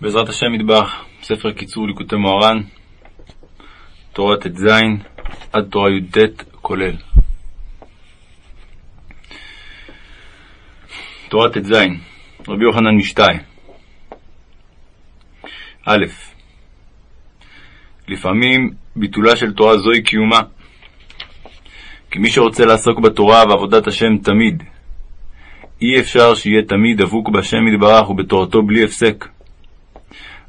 בעזרת השם מטבח, ספר קיצור ליקוטי מוהר"ן, תורה ט"ז עד תורה י"ט כולל. תורה ט"ז רבי יוחנן משתאי א. לפעמים ביטולה של תורה זוהי קיומה. כי מי שרוצה לעסוק בתורה ועבודת השם תמיד, אי אפשר שיהיה תמיד דבוק בהשם יתברך ובתורתו בלי הפסק.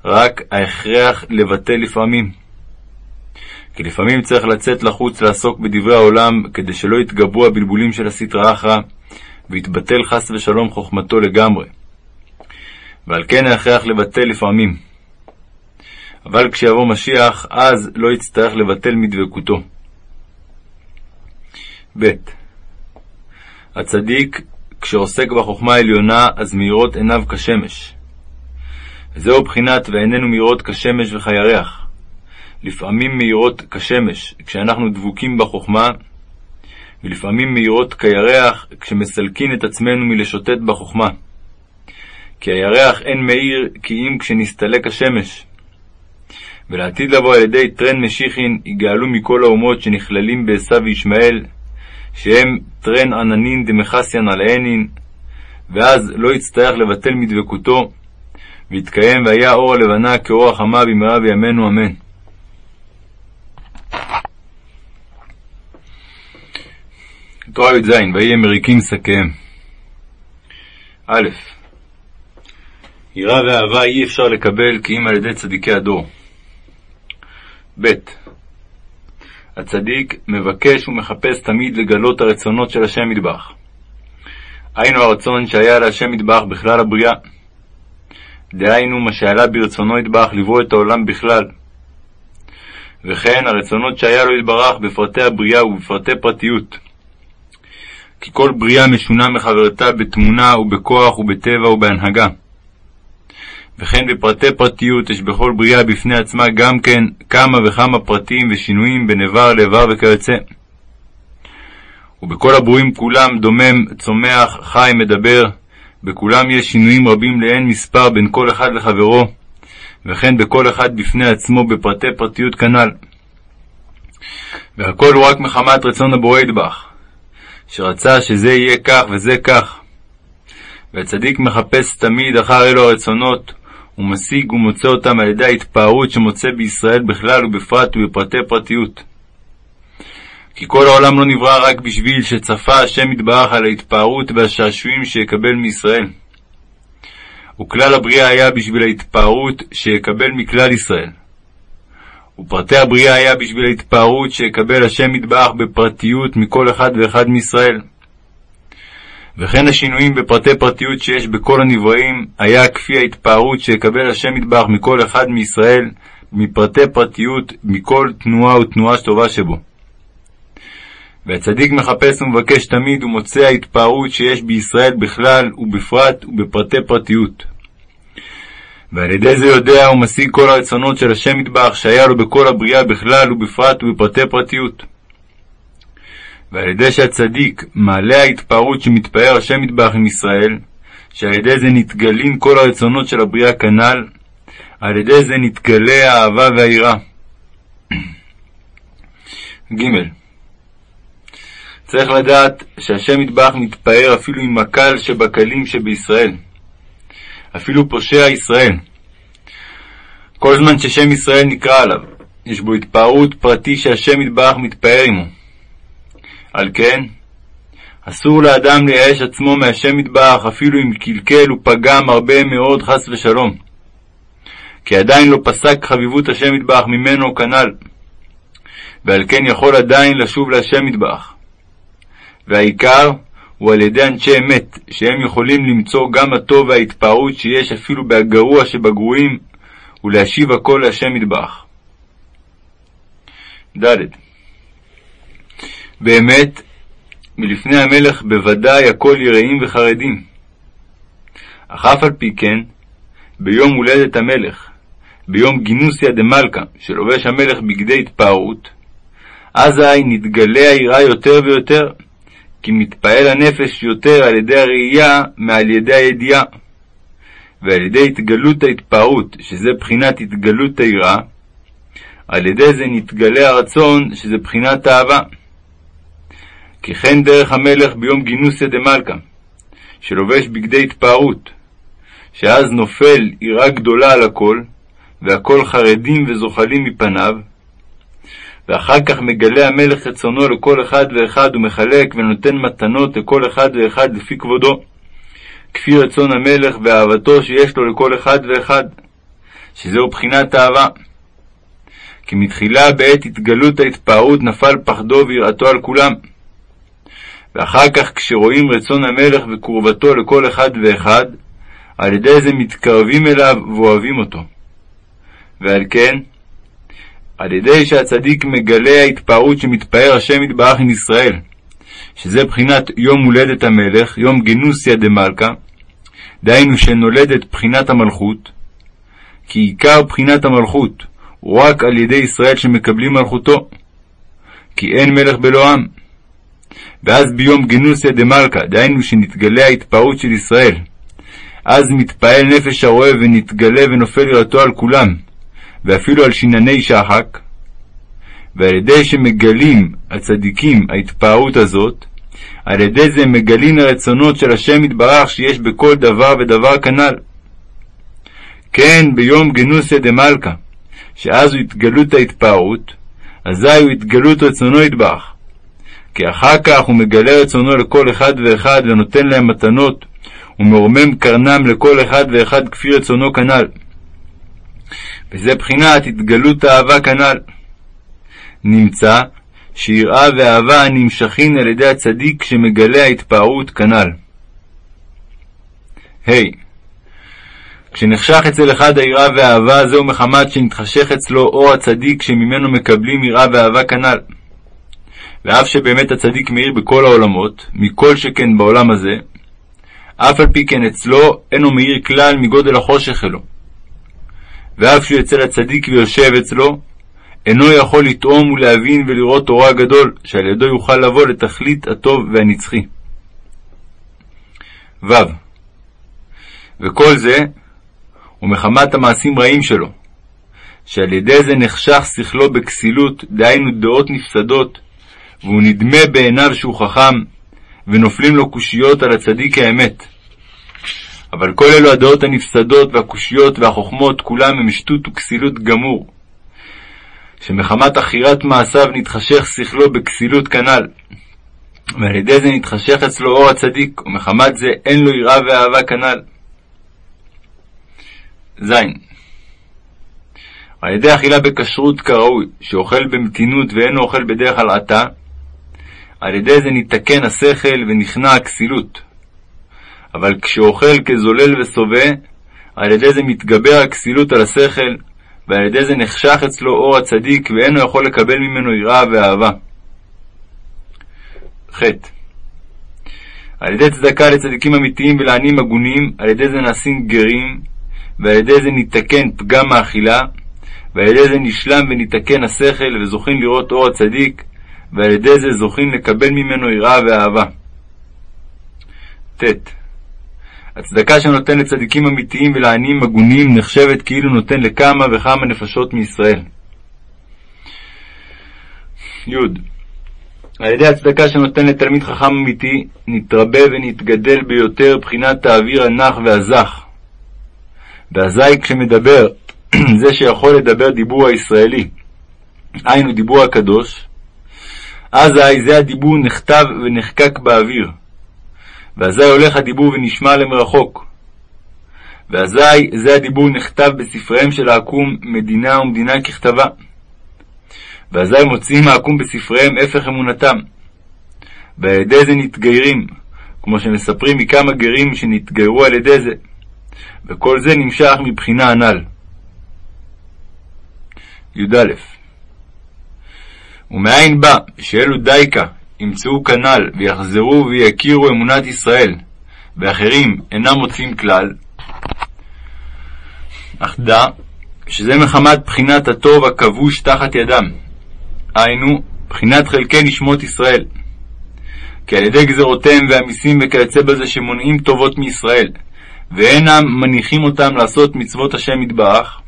רק ההכרח לבטל לפעמים. כי לפעמים צריך לצאת לחוץ לעסוק בדברי העולם, כדי שלא יתגברו הבלבולים של הסטרא אחרא, ויתבטל חס ושלום חוכמתו לגמרי. ועל כן ההכרח לבטל לפעמים. אבל כשיבוא משיח, אז לא יצטרך לבטל מדבקותו. ב. הצדיק, כשעוסק בחוכמה העליונה, אז מאירות עיניו כשמש. וזהו בחינת ואיננו מאירות כשמש וכירח. לפעמים מאירות כשמש, כשאנחנו דבוקים בחוכמה, ולפעמים מאירות כירח, כשמסלקין את עצמנו מלשוטט בחוכמה. כי הירח אין מאיר כי אם כשנסתלק השמש. ולעתיד לבוא על ידי טרן משיחין יגאלו מכל האומות שנכללים בעשו וישמעאל, שהם טרן עננין דמכסיין עליהנין, ואז לא יצטרך לבטל מדבקותו, ויתקיים והיה אור הלבנה כאור החמה במהרה בימינו אמן. תורה י"ז ויהי מריקים שקיהם א. יראה ואהבה אי אפשר לקבל כי אם על ידי צדיקי הדור. ב. הצדיק מבקש ומחפש תמיד לגלות הרצונות של השם מטבח. היינו הרצון שהיה להשם מטבח בכלל הבריאה. דהיינו מה שעלה ברצונו יתברך לברוא את העולם בכלל. וכן הרצונות שהיה לו יתברך בפרטי הבריאה ובפרטי פרטיות. כי כל בריאה משונה מחברתה בתמונה ובכוח ובטבע ובהנהגה. וכן בפרטי פרטיות יש בכל בריאה בפני עצמה גם כן כמה וכמה פרטים ושינויים בין איבר לאיבר וכיוצא. ובכל הברואים כולם דומם, צומח, חי, מדבר, בכולם יש שינויים רבים לאין מספר בין כל אחד לחברו, וכן בכל אחד בפני עצמו בפרטי פרטיות כנ"ל. והכל הוא רק מחמת רצון הבורא ידבח, שרצה שזה יהיה כך וזה כך. והצדיק מחפש תמיד אחר אלו הרצונות, ומשיג ומוצא אותם על ידי ההתפארות שמוצא בישראל בכלל ובפרט ובפרטי פרטיות. כי כל העולם לא נברא רק בשביל שצפה השם יתברך על ההתפארות והשעשועים שיקבל מישראל. וכלל הבריאה היה בשביל ההתפארות שיקבל מכלל ישראל. ופרטי הבריאה היה בשביל ההתפארות שיקבל השם יתברך בפרטיות מכל אחד ואחד מישראל. וכן השינויים בפרטי פרטיות שיש בכל הנבראים היה כפי ההתפארות שיקבל השם יתברך מכל אחד מישראל מפרטי פרטיות מכל תנועה ותנועה טובה שבו. והצדיק מחפש ומבקש תמיד ומוצא ההתפארות שיש בישראל בכלל ובפרט ובפרטי פרטיות. ועל ידי זה יודע ומשיג כל הרצונות של השם יתברך שהיה לו בכל הבריאה בכלל ובפרט ובפרטי פרטיות. ועל ידי שהצדיק מעלה ההתפארות שמתפאר השם יתברך עם ישראל, שעל ידי זה נתגלים כל הרצונות של הבריאה כנ"ל, על ידי זה נתגלה האהבה והיראה. ג. צריך לדעת שהשם יתברך מתפאר אפילו עם הקל שבקלים שבישראל, אפילו פושע ישראל. כל זמן ששם ישראל נקרא עליו, יש בו התפארות פרטי שהשם יתברך מתפאר עמו. על כן, אסור לאדם לייאש עצמו מהשם יתברך אפילו אם קלקל ופגם הרבה מאוד חס ושלום. כי עדיין לא פסק חביבות השם יתברך ממנו כנ"ל, ועל כן יכול עדיין לשוב להשם יתברך. והעיקר הוא על ידי אנשי אמת, שהם יכולים למצוא גם הטוב וההתפארות שיש אפילו בהגרוע שבגרועים, ולהשיב הכל להשם יתברך. ד. באמת, מלפני המלך בוודאי הכל יראים וחרדים. אך אף על פי כן, ביום הולדת המלך, ביום גינוסיה דמלכה, שלובש המלך בגדי התפארות, אזי נתגלה היראה יותר ויותר, כי מתפעל הנפש יותר על ידי הראייה מעל ידי הידיעה. ועל ידי התגלות ההתפארות, שזה בחינת התגלות היראה, על ידי זה נתגלה הרצון, שזה בחינת האהבה. כי כן דרך המלך ביום גינוסיה דמלכה, שלובש בגדי התפארות, שאז נופל יראה גדולה על הכל, והכל חרדים וזוחלים מפניו, ואחר כך מגלה המלך רצונו לכל אחד ואחד ומחלק ונותן מתנות לכל אחד ואחד לפי כבודו, כפי רצון המלך ואהבתו שיש לו לכל אחד ואחד, שזהו בחינת אהבה. כי מתחילה בעת התגלות ההתפארות נפל פחדו ויראתו על כולם. ואחר כך כשרואים רצון המלך וקרבתו לכל אחד ואחד, על ידי זה מתקרבים אליו ואוהבים אותו. ועל כן, על ידי שהצדיק מגלה ההתפארות שמתפאר השם יתברך עם ישראל, שזה בחינת יום הולדת המלך, יום גנוסיה דמלכה, דהיינו שנולדת בחינת המלכות, כי עיקר בחינת המלכות הוא רק על ידי ישראל שמקבלים מלכותו, כי אין מלך בלא עם. ואז ביום גנוסיה דמלכה, דהיינו שנתגלה ההתפארות של ישראל, אז מתפעל נפש הרואה ונתגלה ונופל יראתו על כולם, ואפילו על שינני שחק, ועל ידי שמגלים הצדיקים ההתפארות הזאת, על ידי זה מגלים הרצונות של השם יתברך שיש בכל דבר ודבר כנ"ל. כן, ביום גנוסיה דמלכה, שאז הוא התגלות ההתפארות, אזי הוא התגלות רצונו יתברך. כי אחר כך הוא מגלה רצונו לכל אחד ואחד ונותן להם מתנות, ומרומם קרנם לכל אחד ואחד כפי רצונו כנ"ל. וזה בחינת התגלות האהבה כנ"ל. נמצא שיראה ואהבה נמשכין על ידי הצדיק שמגלה ההתפארות כנ"ל. ה. Hey, כשנחשך אצל אחד היראה והאהבה, זהו מחמת שנתחשך אצלו אור הצדיק שממנו מקבלים יראה ואהבה כנ"ל. ואף שבאמת הצדיק מאיר בכל העולמות, מכל שכן בעולם הזה, אף על פי כן אצלו אינו מאיר כלל מגודל החושך אלו. ואף שהוא יצא לצדיק ויושב אצלו, אינו יכול לטעום ולהבין ולראות תורה גדול, שעל ידו יוכל לבוא לתכלית הטוב והנצחי. ו. וכל זה הוא מחמת המעשים רעים שלו, שעל ידי זה נחשך שכלו בכסילות, דהיינו דעות נפסדות, והוא נדמה בעיניו שהוא חכם, ונופלים לו קושיות על הצדיק האמת. אבל כל אלו הדעות הנפסדות והקושיות והחוכמות, כולם הם שטות וכסילות גמור. שמחמת עכירת מעשיו נתחשך שכלו בכסילות כנ"ל. ועל ידי זה נתחשך אצלו אור הצדיק, ומחמת זה אין לו יראה ואהבה כנ"ל. ז. על ידי אכילה בכשרות כראוי, שאוכל במתינות ואינו אוכל בדרך כלל עתה, על ידי זה ניתקן השכל ונכנע הכסילות. אבל כשאוכל כזולל ושובע, על ידי זה מתגבר הכסילות על השכל, ועל ידי זה נחשך אצלו אור הצדיק, ואינו יכול לקבל ממנו יראה ואהבה. ח. על ידי צדקה לצדיקים אמיתיים ולעניים הגונים, על ידי זה נעשים גרים, ועל ידי זה ניתקן פגם האכילה, ועל ידי זה נשלם וניתקן השכל, וזוכים לראות אור הצדיק, ועל ידי זה זוכים לקבל ממנו יראה ואהבה. ט. הצדקה שנותן לצדיקים אמיתיים ולעניים הגונים נחשבת כאילו נותן לכמה וכמה נפשות מישראל. י. על ידי הצדקה שנותן לתלמיד חכם אמיתי, נתרבה ונתגדל ביותר בחינת האוויר הנח והזך. ואזי כשמדבר זה שיכול לדבר דיבור הישראלי, היינו דיבור הקדוש, אזי זה הדיבור נכתב ונחקק באוויר. ואזי הולך הדיבור ונשמע למרחוק. ואזי זה הדיבור נכתב בספריהם של העקום מדינה ומדינה ככתבה. ואזי מוציאים העקום בספריהם הפך אמונתם. ועל ידי זה נתגיירים, כמו שמספרים מכמה גרים שנתגיירו על ידי זה. וכל זה נמשך מבחינה הנ"ל. י"א ומאין בא שאלו דייקה ימצאו כנ"ל ויחזרו ויכירו אמונת ישראל, ואחרים אינם מוצאים כלל, אך דע שזה מחמת בחינת הטוב הכבוש תחת ידם, היינו, בחינת חלקי נשמות ישראל. כי על ידי גזרותיהם והמיסים וכיוצא בזה שמונעים טובות מישראל, ואינם מניחים אותם לעשות מצוות השם יתברך,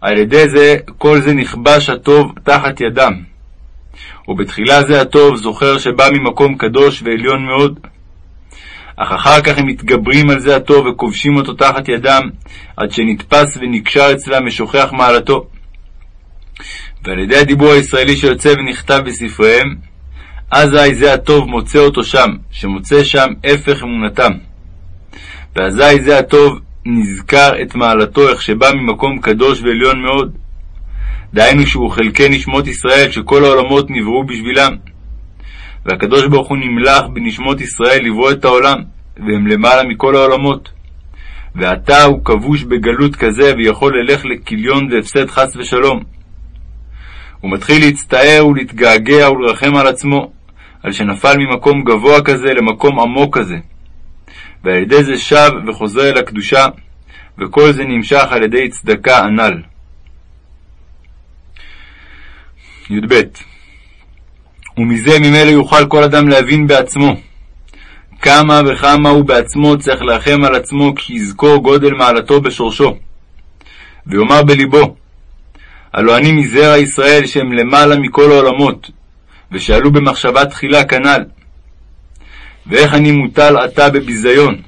על ידי זה כל זה נכבש הטוב תחת ידם. ובתחילה זה הטוב זוכר שבא ממקום קדוש ועליון מאוד. אך אחר כך הם מתגברים על זה הטוב וכובשים אותו תחת ידם, עד שנתפס ונקשר אצלם ושוכח מעלתו. ועל ידי הדיבור הישראלי שיוצא ונכתב בספריהם, אזי זה הטוב מוצא אותו שם, שמוצא שם הפך אמונתם. ואזי זה הטוב נזכר את מעלתו, איך שבא ממקום קדוש ועליון מאוד. דהיינו שהוא חלקי נשמות ישראל, שכל העולמות נבראו בשבילם. והקדוש ברוך הוא נמלך בנשמות ישראל לברוא את העולם, והם למעלה מכל העולמות. ועתה הוא כבוש בגלות כזה, ויכול ללך לכיליון והפסד חס ושלום. הוא מתחיל להצטער ולהתגעגע ולרחם על עצמו, על שנפל ממקום גבוה כזה למקום עמוק כזה. ועל ידי זה שב וחוזר אל הקדושה, וכל זה נמשך על ידי צדקה הנ"ל. י"ב ומזה ממילא יוכל כל אדם להבין בעצמו כמה וכמה הוא בעצמו צריך להרחם על עצמו כי יזכור גודל מעלתו בשורשו. ויאמר בלבו, הלא אני מזרע ישראל שהם למעלה מכל העולמות, ושאלו במחשבה תחילה כנ"ל. ואיך אני מוטל עתה בביזיון?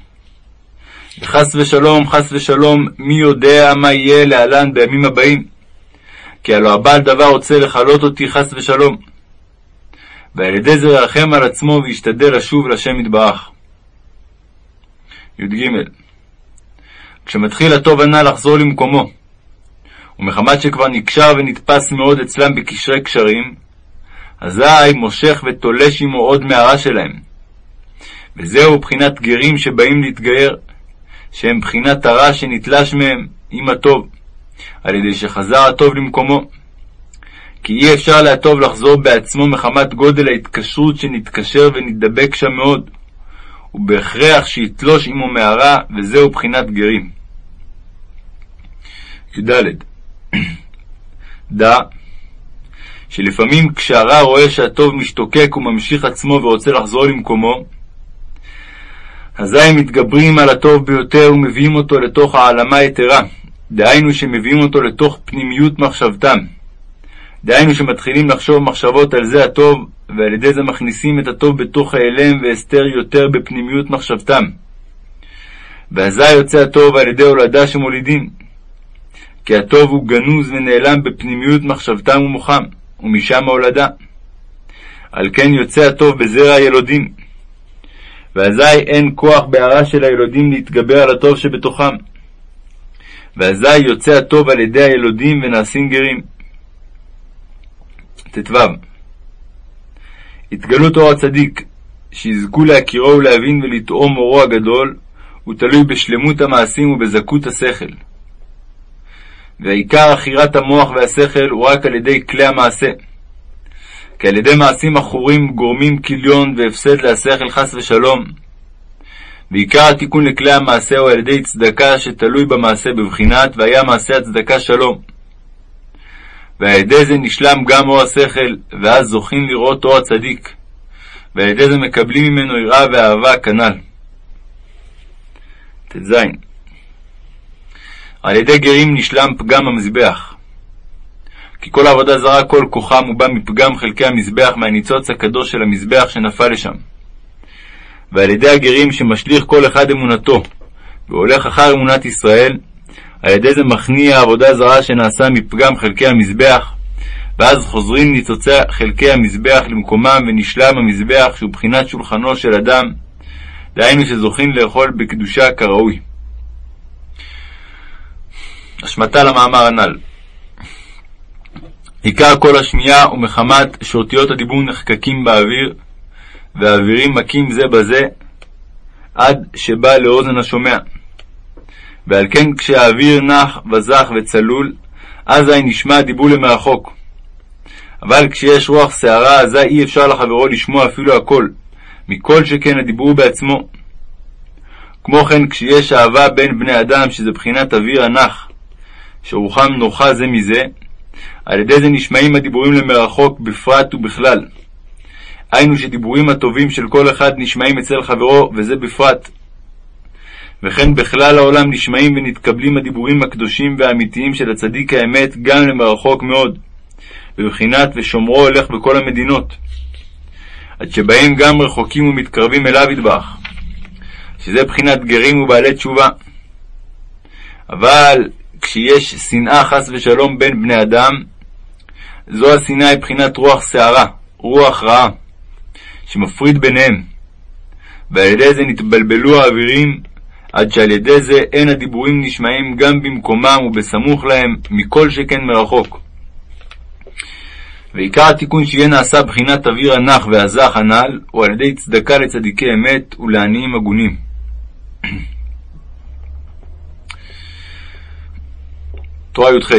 וחס ושלום, חס ושלום, מי יודע מה יהיה להלן בימים הבאים? כי הלא הבעל דבר רוצה לכלות אותי חס ושלום. ועל ידי זה ירחם על עצמו וישתדל לשוב לשם יתברך. י"ג כשמתחיל הטוב הנ"ל לחזור למקומו, ומחמת שכבר נקשר ונתפס מאוד אצלם בקשרי קשרים, אזי מושך ותולש עמו עוד מערה שלהם. וזהו בחינת גרים שבאים להתגייר, שהם בחינת הרע שנתלש מהם עם הטוב, על ידי שחזר הטוב למקומו. כי אי אפשר להטוב לחזור בעצמו מחמת גודל ההתקשרות שנתקשר ונדבק שם מאוד, ובהכרח שיתלוש עמו מערה, וזהו בחינת גרים. י"ד דע שלפעמים כשהרע רואה שהטוב משתוקק וממשיך עצמו ורוצה לחזור למקומו, אזי הם מתגברים על הטוב ביותר ומביאים אותו לתוך העלמה יתרה, דהיינו שמביאים אותו לתוך פנימיות מחשבתם. דהיינו שמתחילים לחשוב מחשבות על זה הטוב, ועל ידי זה מכניסים את הטוב בתוך ההלם והסתר יותר בפנימיות מחשבתם. ואזי יוצא הטוב על ידי הולדה שמולידים. כי הטוב הוא גנוז ונעלם בפנימיות מחשבתם ומוחם, ומשם ההולדה. על כן יוצא הטוב בזרע הילודים. ואזי אין כוח בהערה של הילודים להתגבר על הטוב שבתוכם. ואזי יוצא הטוב על ידי הילודים ונעשים גרים. ט"ו התגלות אור הצדיק, שיזכו להכירו ולהבין ולטעום אורו הגדול, הוא תלוי בשלמות המעשים ובזכות השכל. ועיקר עכירת המוח והשכל הוא רק על ידי כלי המעשה. כי על ידי מעשים עכורים גורמים כיליון והפסד להשכל חס ושלום. ועיקר התיקון לכלי המעשה הוא על ידי צדקה שתלוי במעשה בבחינת והיה מעשה הצדקה שלום. ועל ידי זה נשלם גם אור השכל, ואז זוכים לראות אור הצדיק. ועל ידי זה מקבלים ממנו יראה ואהבה כנ"ל. ט"ז על ידי גרים נשלם פגם המזבח. כי כל העבודה זרה כל כוחם הוא בא מפגם חלקי המזבח מהניצוץ הקדוש של המזבח שנפל לשם. ועל ידי הגרים שמשליך כל אחד אמונתו, והולך אחר אמונת ישראל, על ידי זה מכניע העבודה זרה שנעשה מפגם חלקי המזבח, ואז חוזרים ניצוצי חלקי המזבח למקומם ונשלם המזבח שהוא בחינת שולחנו של אדם, דהיינו שזוכים לאכול בקדושה כראוי. השמטה למאמר הנ"ל עיקר כל השמיעה הוא מחמת שאותיות הדיבור נחקקים באוויר, והאווירים מכים זה בזה, עד שבא לאוזן השומע. ועל כן כשהאוויר נח וזך וצלול, אזי נשמע הדיבור למרחוק. אבל כשיש רוח שערה, אזי אי אפשר לחברו לשמוע אפילו הכל, מכל שכן הדיבור בעצמו. כמו כן, כשיש אהבה בין בני אדם, שזה בחינת אוויר הנח, שרוחם נוחה זה מזה, על ידי זה נשמעים הדיבורים למרחוק בפרט ובכלל. היינו שדיבורים הטובים של כל אחד נשמעים אצל חברו, וזה בפרט. וכן בכלל העולם נשמעים ונתקבלים הדיבורים הקדושים והאמיתיים של הצדיק האמת גם למרחוק מאוד, בבחינת ושומרו הולך בכל המדינות, עד שבהם גם רחוקים ומתקרבים אליו ידבח, שזה בחינת גרים ובעלי תשובה. אבל כשיש שנאה חס ושלום בין בני אדם, זו השנאה היא בחינת רוח שערה, רוח רעה, שמפריד ביניהם, ועל ידי זה נתבלבלו האווירים, עד שעל ידי זה אין הדיבורים נשמעים גם במקומם ובסמוך להם, מכל שכן מרחוק. ועיקר התיקון שיהיה נעשה בחינת אוויר הנח והזך הנ"ל, הוא על ידי צדקה לצדיקי אמת ולעניים הגונים. תורה י"ח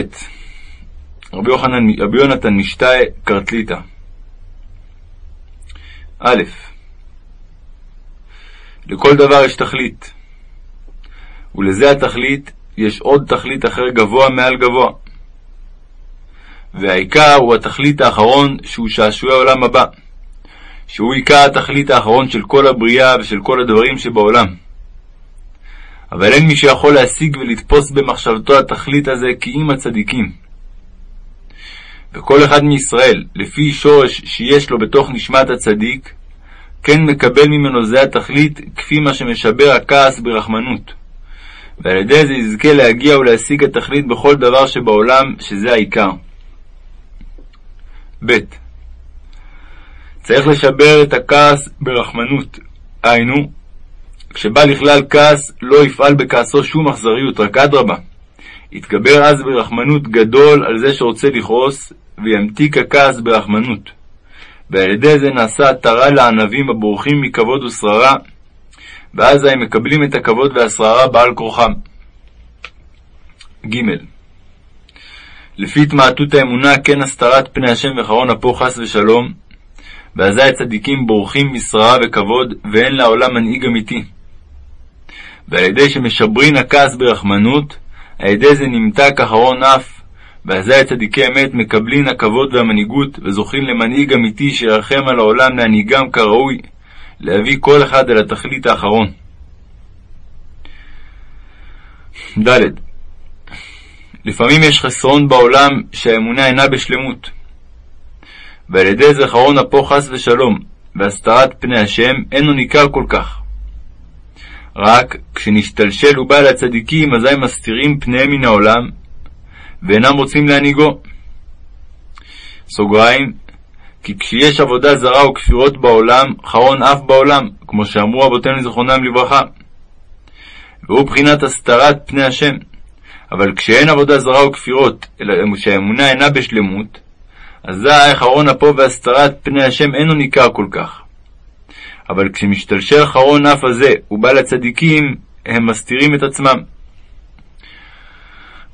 רבי, יונתן משתאי קרטליטה א. לכל דבר יש תכלית, ולזה התכלית יש עוד תכלית אחר גבוה מעל גבוה. והעיקר הוא התכלית האחרון שהוא שעשועי העולם הבא, שהוא עיקר התכלית האחרון של כל הבריאה ושל כל הדברים שבעולם. אבל אין מי שיכול להשיג ולתפוס במחשבתו התכלית הזה כי אם הצדיקים. וכל אחד מישראל, לפי שורש שיש לו בתוך נשמת הצדיק, כן מקבל ממנו זה התכלית, כפי מה שמשבר הכעס ברחמנות. ועל ידי זה יזכה להגיע ולהשיג התכלית בכל דבר שבעולם, שזה העיקר. ב. צריך לשבר את הכעס ברחמנות, היינו, כשבא לכלל כעס, לא יפעל בכעסו שום אכזריות, רק אדרבה. יתגבר אז ברחמנות גדול על זה שרוצה לכעוס, וימתיק הכעס ברחמנות. ועל ידי זה נעשה עטרה לענבים הבורחים מכבוד ושררה, ואז הם מקבלים את הכבוד והשררה בעל כורחם. ג. לפי התמעטות האמונה כן הסתרת פני השם וחרון אפו חס ושלום, ואזי הצדיקים בורחים משררה וכבוד, ואין לעולם מנהיג אמיתי. ועל ידי שמשברין הכעס ברחמנות, על ידי זה נמתק אחרון אף, ואזי הצדיקי אמת מקבלין הכבוד והמנהיגות, וזוכין למנהיג אמיתי שירחם על העולם להנהיגם כראוי, להביא כל אחד אל התכלית האחרון. ד. לפעמים יש חסרון בעולם שהאמונה אינה בשלמות, ועל ידי זכרון אפו חס ושלום, והסתרת פני השם, אינו ניכר כל כך. רק כשנשתלשל ובא אל הצדיקים, אזי מסתירים פניהם מן העולם, ואינם רוצים להנהיגו. סוגריים, כי כשיש עבודה זרה וכפירות בעולם, חרון אף בעולם, כמו שאמרו אבותינו זכרונם לברכה. והוא בחינת הסתרת פני השם. אבל כשאין עבודה זרה וכפירות, אלא שהאמונה אינה בשלמות, אזי חרון אפו והסתרת פני השם אינו ניכר כל כך. אבל כשמשתלשל חרון אף הזה ובא לצדיקים, הם מסתירים את עצמם.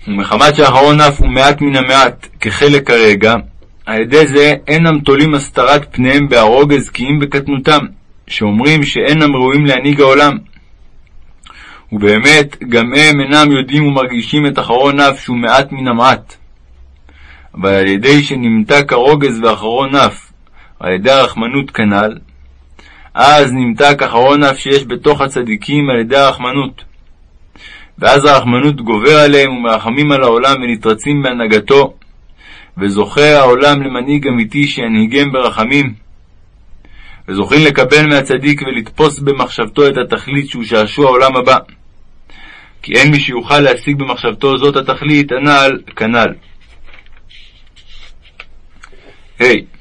ומחמת שהחרון אף הוא מעט מן המעט, כחלק הרגע, על ידי זה אינם תולים הסתרת פניהם בהרוגז כי אם בקטנותם, שאומרים שאינם ראויים להנהיג העולם. ובאמת, גם הם אינם יודעים ומרגישים את אחרון אף שהוא מעט מן המעט. אבל על ידי שנמתק הרוגז ואחרון אף, על ידי הרחמנות כנ"ל, אז נמתק אחרון אף שיש בתוך הצדיקים על ידי הרחמנות. ואז הרחמנות גובר עליהם ומרחמים על העולם ונתרצים בהנהגתו, וזוכה העולם למנהיג אמיתי שינהיגם ברחמים. וזוכים לקבל מהצדיק ולתפוס במחשבתו את התכלית שהוא שעשוע העולם הבא. כי אין מי שיוכל להשיג במחשבתו זאת התכלית הנ"ל כנ"ל. ה. Hey.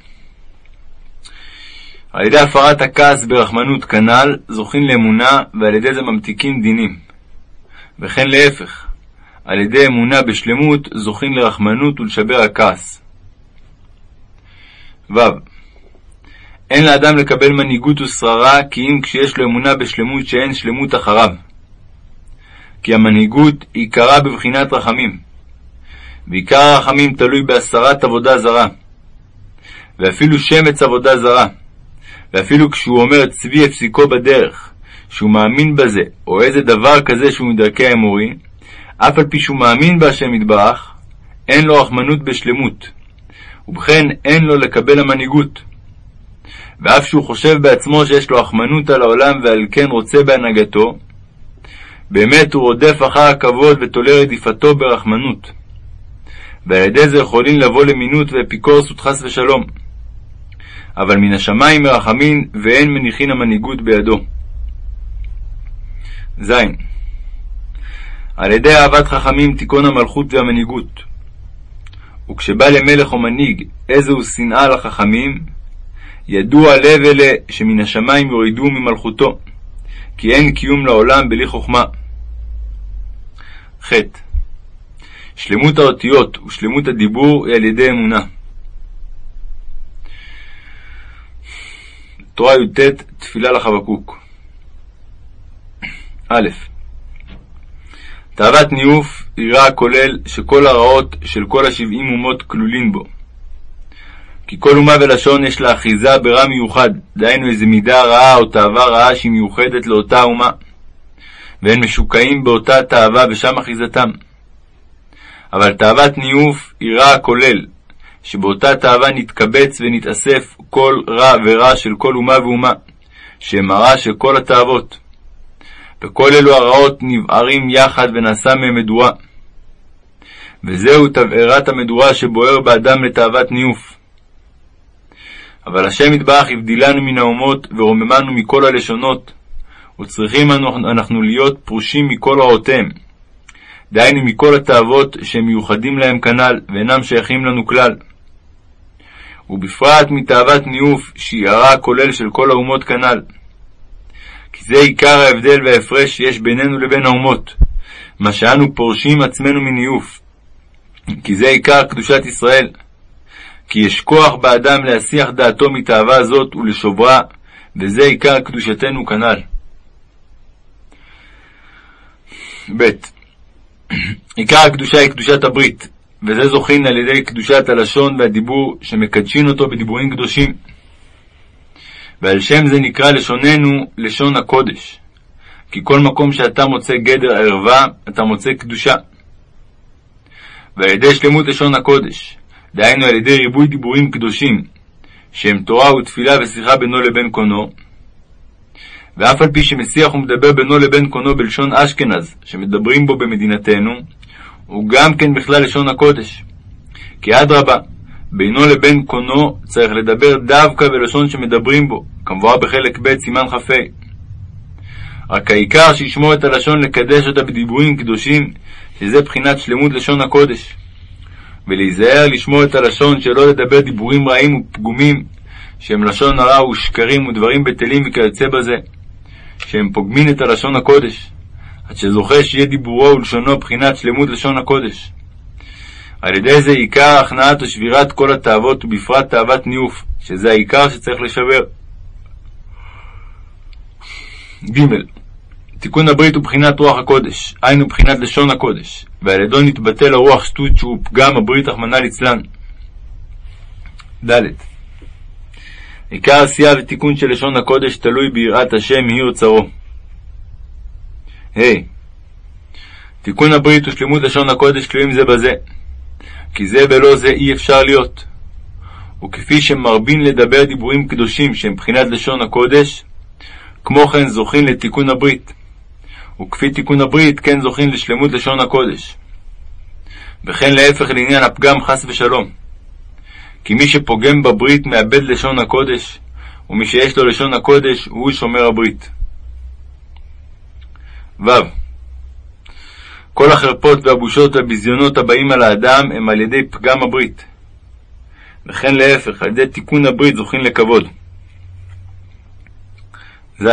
על ידי הפרת הכעס ברחמנות כנ"ל, זוכים לאמונה, ועל ידי זה ממתיקים דינים. וכן להפך, על ידי אמונה בשלמות, זוכים לרחמנות ולשבר הכעס. ו. אין לאדם לקבל מנהיגות ושררה, כי אם כשיש לו אמונה בשלמות שאין שלמות אחריו. כי המנהיגות עיקרה בבחינת רחמים, ועיקר הרחמים תלוי בהסרת עבודה זרה, ואפילו שמץ עבודה זרה. ואפילו כשהוא אומר צבי הפסיקו בדרך, שהוא מאמין בזה, או איזה דבר כזה שהוא מדרכי האמורי, אף על פי שהוא מאמין בהשם יתברך, אין לו רחמנות בשלמות, ובכן אין לו לקבל המנהיגות. ואף שהוא חושב בעצמו שיש לו רחמנות על העולם ועל כן רוצה בהנהגתו, באמת הוא רודף אחר הכבוד ותולה רדיפתו ברחמנות. ועל ידי זה יכולים לבוא למינות ואפיקורסות חס ושלום. אבל מן השמיים מרחמין ואין מניחין המנהיגות בידו. ז. על ידי אהבת חכמים תיכון המלכות והמנהיגות. וכשבא למלך או מנהיג איזהו שנאה לחכמים, ידוע לב אלה שמן השמיים יורידו ממלכותו, כי אין קיום לעולם בלי חכמה. ח. שלמות האותיות ושלמות הדיבור היא על ידי אמונה. תורה י"ט תפילה לחבקוק א. תאוות ניאוף היא רע כולל שכל הרעות של כל השבעים אומות כלולין בו. כי כל אומה ולשון יש לה אחיזה ברע מיוחד, דהיינו איזה מידה רעה או תאווה רעה שהיא מיוחדת לאותה אומה, והם משוקעים באותה תאווה ושם אחיזתם. אבל תאוות ניאוף היא רע כולל, שבאותה תאווה נתקבץ ונתאסף כל רע ורע של כל אומה ואומה, שהם הרע של כל התאוות. וכל אלו הרעות נבערים יחד ונעשה מהם מדורה. וזהו תבערת המדורה שבוער באדם לתאוות ניאוף. אבל השם יתברך הבדילנו מן האומות ורוממנו מכל הלשונות, וצריכים אנחנו להיות פרושים מכל רעותיהם. דהיינו מכל התאוות שהם מיוחדים להם כנ"ל, ואינם שייכים לנו כלל. ובפרט מתאוות ניאוף, שהיא הרע הכולל של כל האומות כנ"ל. זה עיקר ההבדל וההפרש שיש בינינו לבין האומות, מה שאנו פורשים עצמנו מניאוף. כי זה עיקר קדושת ישראל. כי יש כוח באדם להסיח דעתו מתאווה זאת ולשוברה, וזה עיקר קדושתנו כנ"ל. ב. עיקר הקדושה היא קדושת הברית, וזה זוכין על ידי קדושת הלשון והדיבור, שמקדשין אותו בדיבורים קדושים. ועל שם זה נקרא לשוננו לשון הקודש. כי כל מקום שאתה מוצא גדר ערווה, אתה מוצא קדושה. ועל ידי שלמות לשון הקודש, דהיינו על ידי ריבוי דיבורים קדושים, שהם תורה ותפילה ושיחה בינו לבין קונו, ואף על פי שמסיח ומדבר בינו לבין קונו בלשון אשכנז, שמדברים בו במדינתנו, הוא גם כן בכלל לשון הקודש. כי אדרבה, בינו לבין קונו צריך לדבר דווקא בלשון שמדברים בו, כמבואר בחלק ב' סימן כ"ה. רק העיקר שישמור את הלשון לקדש אותה בדיבורים קדושים, שזה בחינת שלמות לשון הקודש. ולהיזהר לשמור את הלשון שלא לדבר דיבורים רעים ופגומים, שהם לשון הרע ושקרים ודברים בטלים וכיוצא בזה, שהם פוגמים את הלשון הקודש, עד שזוכה שיהיה דיבורו ולשונו בחינת שלמות לשון הקודש. על ידי זה עיקר הכנעת ושבירת כל התאוות, ובפרט תאוות ניאוף, שזה העיקר שצריך לשבר. ג. תיקון הברית הוא בחינת רוח הקודש, היינו בחינת לשון הקודש, ועל ידו נתבטל הרוח שטות שהוא פגם הברית רחמנא ליצלן. ד. עיקר עשייה ותיקון של לשון הקודש תלוי ביראת השם היא אוצרו. ה. תיקון הברית ושלמות לשון הקודש תלויים זה בזה, כי זה ולא זה אי אפשר להיות. וכפי שמרבין לדבר דיבורים קדושים שהם בחינת לשון הקודש, כמו כן זוכים לתיקון הברית. וכפי תיקון הברית כן זוכים לשלמות לשון הקודש. וכן להפך לעניין הפגם חס ושלום. כי מי שפוגם בברית מאבד לשון הקודש, ומי שיש לו לשון הקודש הוא שומר הברית. ו. כל החרפות והבושות והביזיונות הבאים על האדם הם על ידי פגם הברית. וכן להפך, על ידי תיקון הברית זוכים לכבוד. ז.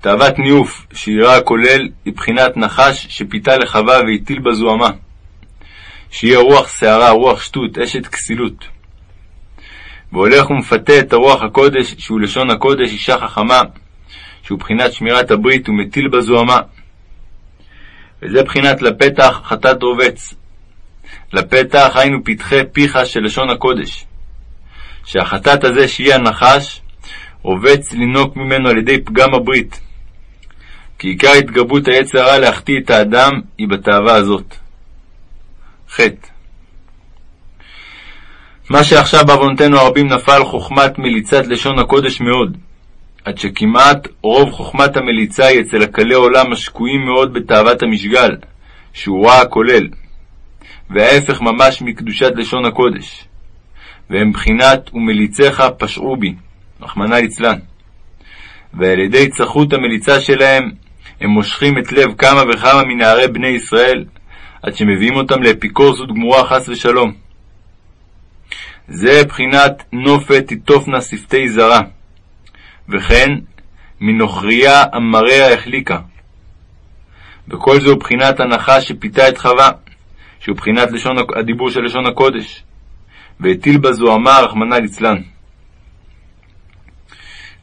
תאוות ניאוף, שהיא רע כולל, היא בחינת נחש שפיתה לחווה והטיל בה זוהמה. שיהיה רוח שערה, רוח שטות, אשת כסילות. והולך ומפתה את הרוח הקודש, שהוא לשון הקודש, אישה חכמה, שהוא בחינת שמירת הברית, ומטיל בה זוהמה. וזה בחינת לפתח חטאת רובץ. לפתח היינו פתחי פיך של לשון הקודש. שהחטאת הזה שיהיה הנחש, רובץ לנהוג ממנו על ידי פגם הברית. כי עיקר התגברות היצר הרע להחטיא את האדם היא בתאווה הזאת. ח. מה שעכשיו בעוונותינו הרבים נפל חוכמת מליצת לשון הקודש מאוד, עד שכמעט רוב חוכמת המליצה היא אצל הקלי עולם השקועים מאוד בתאוות המשגל, שהוא רע הכולל, וההפך ממש מקדושת לשון הקודש, והם בחינת ומליציך פשעו בי, רחמנא ליצלן. ועל ידי צחות המליצה שלהם, הם מושכים את לב כמה וכמה מנערי בני ישראל, עד שמביאים אותם לאפיקורסות גמורה חס ושלום. זה בחינת נופת תיטופנה שפתי זרה, וכן מנוכריה אמריה החליקה. וכל זה הוא בחינת הנחה שפיתה את חווה, שהוא בחינת לשון, הדיבור של לשון הקודש, והטיל בזוהמה רחמנא ליצלן.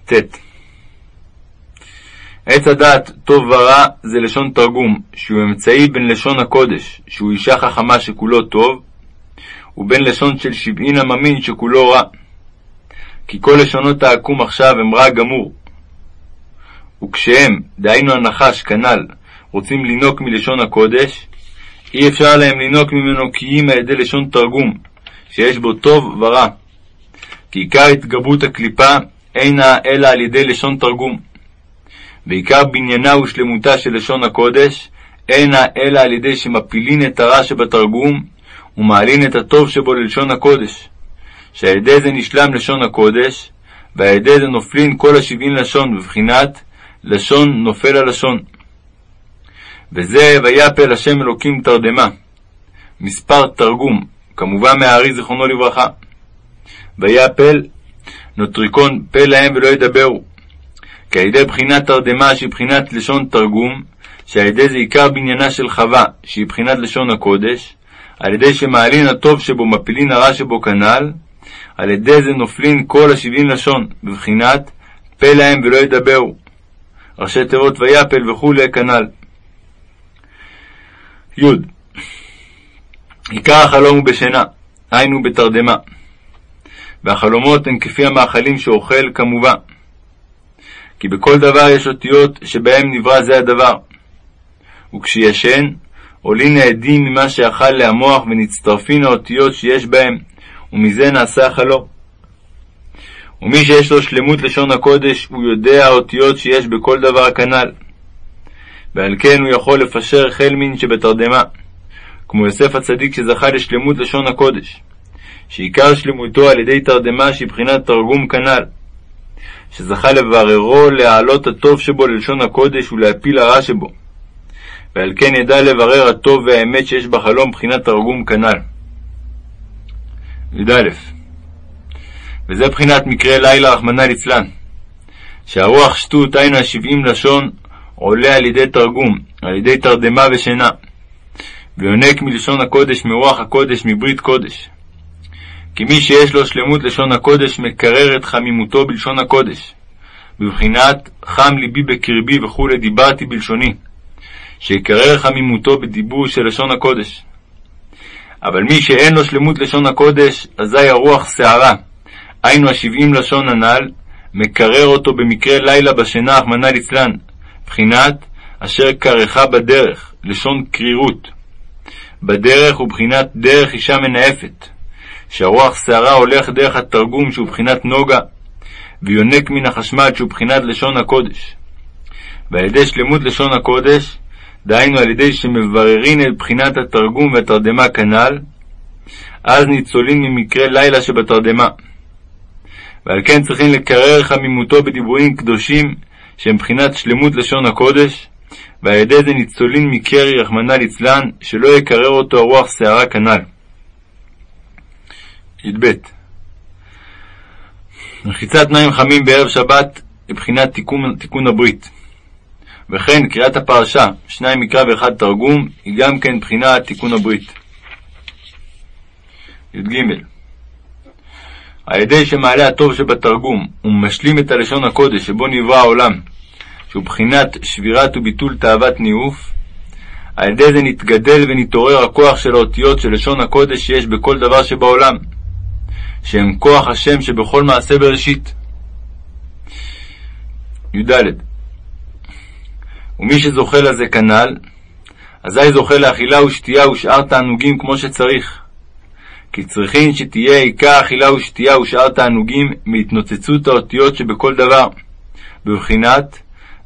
ט. עץ הדעת טוב ורע זה לשון תרגום, שהוא אמצעי בין לשון הקודש, שהוא אישה חכמה שכולו טוב, ובין לשון של שבעין עממין שכולו רע. כי כל לשונות העקום עכשיו הם רע גמור. וכשהם, דהיינו הנחש כנ"ל, רוצים לינוק מלשון הקודש, אי אפשר להם לינוק ממנו כי אם על ידי לשון תרגום, שיש בו טוב ורע. כי עיקר התגברות הקליפה אינה אלא על ידי לשון תרגום. ועיקר בניינה ושלמותה של לשון הקודש אינה אלא על ידי שמפילין את הרע שבתרגום ומעלין את הטוב שבו ללשון הקודש, שעל ידי זה נשלם לשון הקודש, ועל ידי זה נופלין כל השבעין לשון, בבחינת לשון נופל הלשון. וזה ויפל השם אלוקים תרדמה, מספר תרגום, כמובן מהארי זיכרונו לברכה. ויפל נוטריקון פה להם ולא ידברו. כי על ידי בחינת תרדמה שהיא בחינת לשון תרגום, שעל ידי זה עיקר בניינה של חווה, שהיא בחינת לשון הקודש, על ידי שמעלין הטוב שבו מפילין הרע שבו כנ"ל, על ידי זה נופלין כל השבעים לשון, בבחינת פה להם ולא ידברו. ראשי תיבות ויפל וכולי כנ"ל. י. עיקר החלום הוא בשינה, היינו בתרדמה. והחלומות הן כפי המאכלים שאוכל כמובן. כי בכל דבר יש אותיות שבהם נברא זה הדבר. וכשישן, עולין העדים ממה שאכל להמוח ונצטרפין האותיות שיש בהם, ומזה נעשה החלום. ומי שיש לו שלמות לשון הקודש, הוא יודע האותיות שיש בכל דבר כנ"ל. ועל כן הוא יכול לפשר חלמין שבתרדמה, כמו יוסף הצדיק שזכה לשלמות לשון הקודש, שעיקר שלמותו על ידי תרדמה שהיא בחינת תרגום כנ"ל, שזכה לבררו להעלות הטוב שבו ללשון הקודש ולהפיל הרע שבו, ועל כן ידע לברר הטוב והאמת שיש בחלום בחינת תרגום כנ"ל. י"א וזה בחינת מקרה לילה רחמנא ליצלן, שהרוח שטות היינו השבעים לשון עולה על ידי תרגום, על ידי תרדמה ושינה, ויונק מלשון הקודש מרוח הקודש מברית קודש. כי מי שיש לו שלמות לשון הקודש מקרר את חמימותו בלשון הקודש, בבחינת חם ליבי בקרבי וכולי דיברתי בלשוני, שיקרר חמימותו בדיבור של לשון הקודש. אבל מי שאין לו שלמות לשון הקודש, אזי הרוח שערה, היינו השבעים לשון הנ"ל, מקרר אותו במקרה לילה בשינה, אחמנא ליצלן, בחינת אשר קרחה בדרך, לשון קרירות. בדרך הוא בחינת דרך אישה מנאפת, שהרוח שערה הולך דרך התרגום שהוא בחינת נוגה, ויונק מן החשמל שהוא בחינת לשון הקודש. ועל ידי שלמות לשון הקודש, דהיינו על ידי שמבררין את בחינת התרגום והתרדמה כנ"ל, אז ניצולין ממקרה לילה שבתרדמה. ועל כן צריכים לקרר חמימותו בדיבורים קדושים שהם בחינת שלמות לשון הקודש, ועל ידי זה ניצולין מקרי רחמנא ליצלן, שלא יקרר אותו הרוח שערה כנ"ל. י"ב רחיצת מים חמים בערב שבת לבחינת תיקון, תיקון הברית. וכן קריאת הפרשה, שניים מקרא ואחד תרגום, היא גם כן בחינת תיקון הברית. י"ג על ידי שמעלה הטוב שבתרגום ומשלים את הלשון הקודש שבו נברא העולם, שהוא בחינת שבירת וביטול תאוות ניאוף, על ידי זה נתגדל ונתעורר הכוח של האותיות של לשון הקודש שיש בכל דבר שבעולם, שהם כוח השם שבכל מעשה בראשית. י"ד ומי שזוכה לזה כנ"ל, אזי זוכה לאכילה ושתייה ושאר תענוגים כמו שצריך. כי צריכין שתהיה עיקר אכילה ושתייה ושאר תענוגים מהתנוצצות האותיות שבכל דבר, בבחינת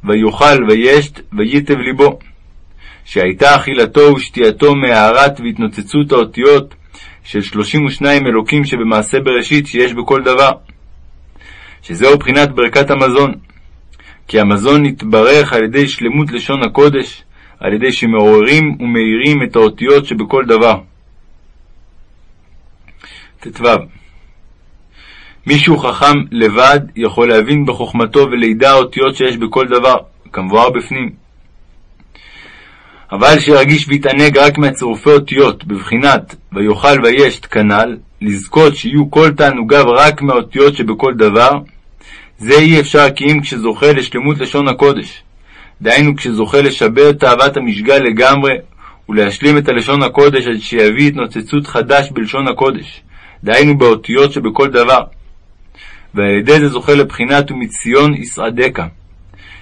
ויאכל וישת וייטב ליבו, שהייתה אכילתו ושתייתו מהארת והתנוצצות האותיות של שלושים ושניים אלוקים שבמעשה בראשית שיש בכל דבר, שזהו בחינת ברכת המזון. כי המזון נתברך על ידי שלמות לשון הקודש, על ידי שמעוררים ומאירים את האותיות שבכל דבר. ט"ו מישהו חכם לבד יכול להבין בחוכמתו ולידע האותיות שיש בכל דבר, כמבואר בפנים. אבל שירגיש ויתענג רק מהצירופי אותיות, בבחינת ויאכל וישת כנ"ל, לזכות שיהיו כל תענוגיו רק מהאותיות שבכל דבר, זה אי אפשר כי אם כשזוכה לשלמות לשון הקודש. דהיינו כשזוכה לשבר תאוות המשגל לגמרי, ולהשלים את הלשון הקודש עד שיביא התנוצצות חדש בלשון הקודש, דהיינו באותיות שבכל דבר. ועל ידי זה זוכה לבחינת ומציון יסעדקה,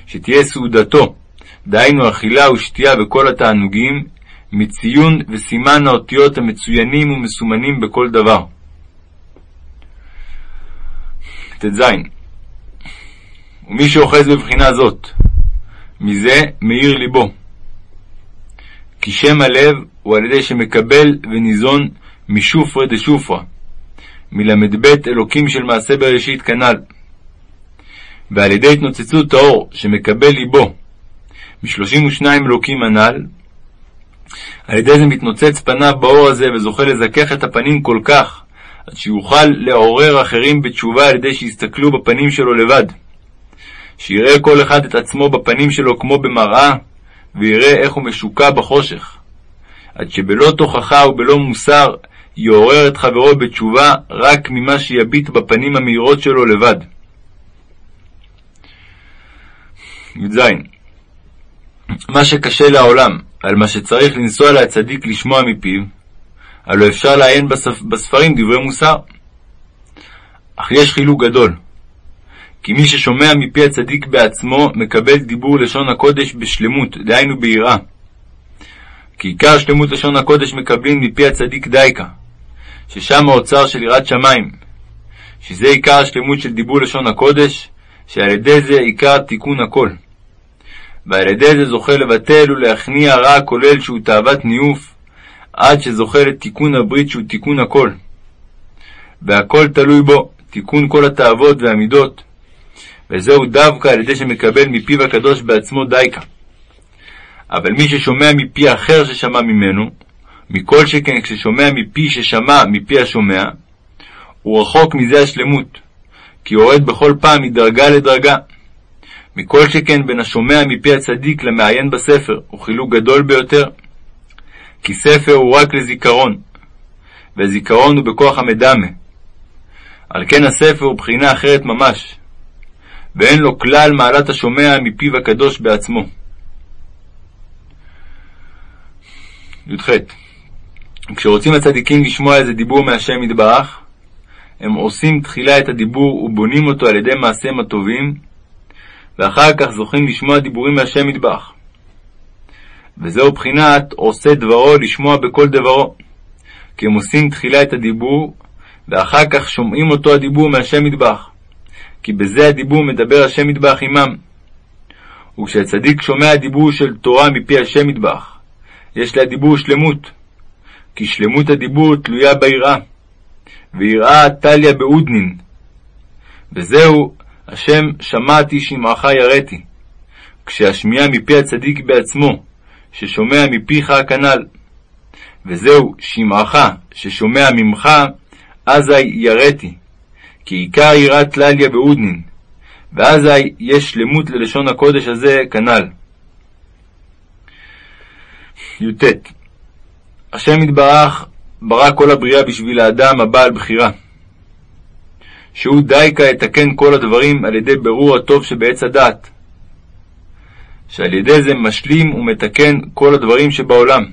שתהיה סעודתו, דהיינו אכילה ושתייה וכל התענוגים, מציון וסימן האותיות המצוינים ומסומנים בכל דבר. ט"ז ומי שאוחז בבחינה זאת, מזה מאיר ליבו. כי שם הלב הוא על ידי שמקבל וניזון משופרא דשופרא, מל"ב אלוקים של מעשה בראשית כנ"ל. ועל ידי התנוצצות האור שמקבל ליבו משלושים ושניים אלוקים הנ"ל, על ידי זה מתנוצץ פניו באור הזה וזוכה לזכך את הפנים כל כך, עד שיוכל לעורר אחרים בתשובה על ידי שיסתכלו בפנים שלו לבד. שיראה כל אחד את עצמו בפנים שלו כמו במראה, ויראה איך הוא משוקע בחושך. עד שבלא תוכחה ובלא מוסר יעורר את חברו בתשובה רק ממה שיביט בפנים המאירות שלו לבד. י"ז מה שקשה לעולם, על מה שצריך לנסוע להצדיק לשמוע מפיו, הלא אפשר לעיין בספ... בספרים דברי מוסר. אך יש חילוק גדול. כי מי ששומע מפי הצדיק בעצמו, מקבל דיבור לשון הקודש בשלמות, דהיינו ביראה. כי עיקר שלמות לשון הקודש מקבלים מפי הצדיק דייקה, ששם האוצר של יראת שמיים, שזה עיקר השלמות של דיבור לשון הקודש, שעל ידי זה עיקר תיקון הכל. ועל ידי זה זוכה לבטל ולהכניע רע הכולל שהוא תאוות ניאוף, עד שזוכה לתיקון הברית שהוא תיקון הכל. והכל תלוי בו, תיקון כל התאוות והמידות, וזהו דווקא על ידי שמקבל מפיו הקדוש בעצמו דייקה. אבל מי ששומע מפי אחר ששמע ממנו, מכל שכן כששומע מפי ששמע מפי השומע, הוא רחוק מזה השלמות, כי יורד בכל פעם מדרגה לדרגה. מכל שכן בין השומע מפי הצדיק למעיין בספר, הוא חילוק גדול ביותר. כי ספר הוא רק לזיכרון, והזיכרון הוא בכוח המדמה. על כן הספר הוא בחינה אחרת ממש, ואין לו כלל מעלת השומע מפיו הקדוש בעצמו. י"ח כשרוצים הצדיקים לשמוע איזה דיבור מהשם יתברך, הם עושים תחילה את הדיבור ובונים אותו על ידי מעשיהם הטובים, ואחר כך זוכים לשמוע דיבורים מהשם יתברך. וזהו בחינת עושה דברו לשמוע בכל דברו, כי הם עושים תחילה את הדיבור, ואחר כך שומעים אותו הדיבור מהשם יתברך. כי בזה הדיבור מדבר השם מטבח עמם. וכשהצדיק שומע דיבור של תורה מפי השם מטבח, יש לה דיבור שלמות, כי שלמות הדיבור תלויה ביראה, ויראה טליה באודנין. וזהו, השם שמעתי שמעך יראתי, כשהשמיע מפי הצדיק בעצמו, ששומע מפיך הכנ"ל. וזהו, שמעך, ששומע ממך, אזי יראתי. כי עיקר יראת טלליה באודנין, ואזי יש שלמות ללשון הקודש הזה כנ"ל. י"ט השם יתברך ברא כל הבריאה בשביל האדם הבעל בחירה, שהוא דייקה יתקן כל הדברים על ידי ברור הטוב שבעץ הדעת, שעל ידי זה משלים ומתקן כל הדברים שבעולם.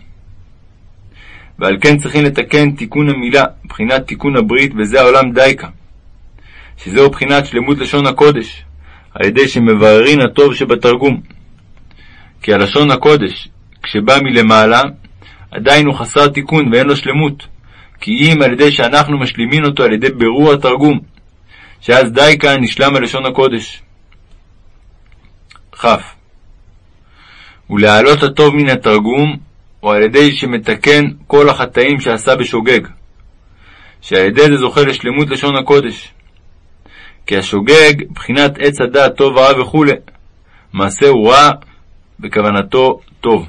ועל כן צריכים לתקן תיקון המילה, מבחינת תיקון הברית, וזה העולם דייקה. שזהו בחינת שלמות לשון הקודש, על ידי שמבררין הטוב שבתרגום. כי הלשון הקודש, כשבא מלמעלה, עדיין הוא חסר תיקון ואין לו שלמות, כי אם על ידי שאנחנו משלימין אותו על ידי בירור התרגום, שאז די כאן נשלם הלשון הקודש. כ. ולהעלות הטוב מן התרגום, או על ידי שמתקן כל החטאים שעשה בשוגג, שעל ידי זה זוכה לשלמות לשון הקודש. כי השוגג, בחינת עץ הדעת טוב ורע וכו', מעשהו רע וכוונתו טוב.